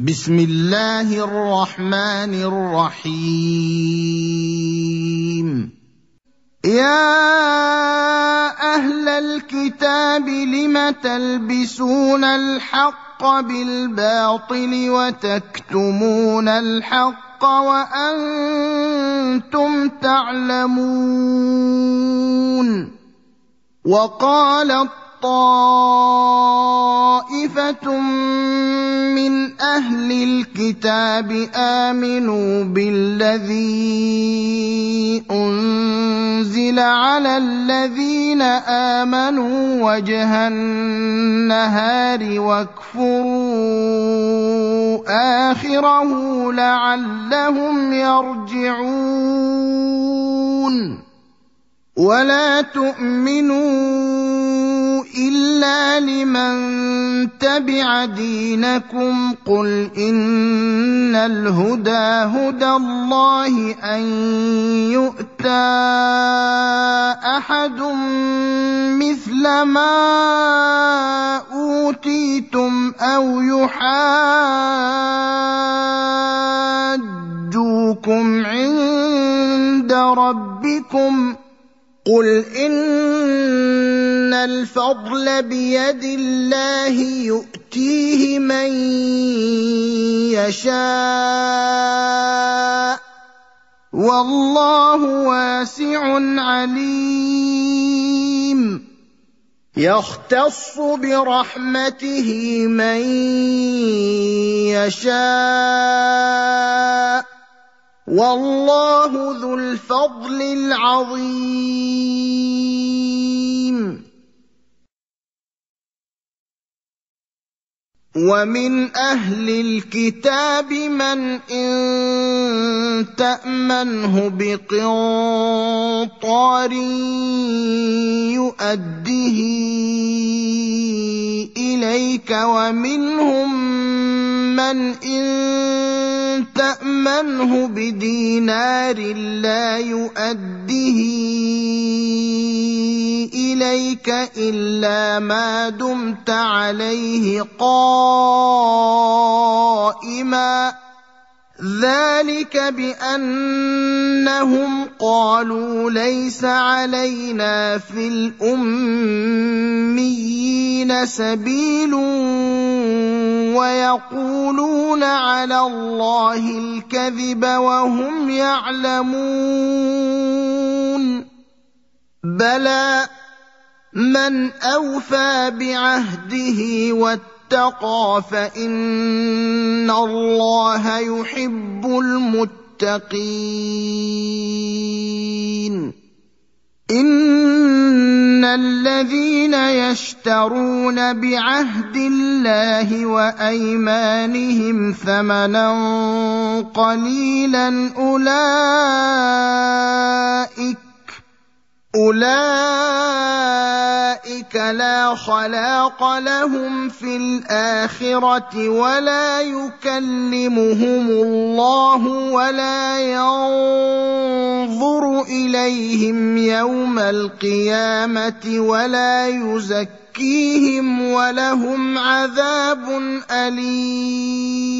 بسم الله الرحمن الرحيم. يا أهل الكتاب لم تلبسون الحق بالباطل وتكتمون الحق وأنتم تعلمون. وقالت طائفه من أهل الكتاب امنوا بالذي انزل على الذين امنوا وجه النهار واكفروا اخره لعلهم يرجعون ولا تؤمنوا الا لمن تبع دينكم قل ان الهدى هدى الله ان يؤتى احد مثل ما اوتيتم أو يحاجوكم عند ربكم قل ان الفضل بيد الله يؤتيه من يشاء والله واسع عليم. يختص برحمته من يشاء والله ذو الفضل العظيم. ومن أهل الكتاب من إن تأمنه بقنطار يؤده إليك ومنهم من إن تأمنه بدينار لا يؤده إليك إلا ما دمت عليه قائما. ذلك بأنهم قالوا ليس علينا في الأميين سبيل ويقولون على الله الكذب وهم يعلمون. بلى من أوفى بعهده واتقى فإن الله يحب المتقين. إن الذين يشترون بعهد الله وأيمانهم ثمنا قليلا أولئك اولئك لا خلاق لهم في الاخره ولا يكلمهم الله ولا ينظر اليهم يوم القيامه ولا يزكيهم ولهم عذاب اليم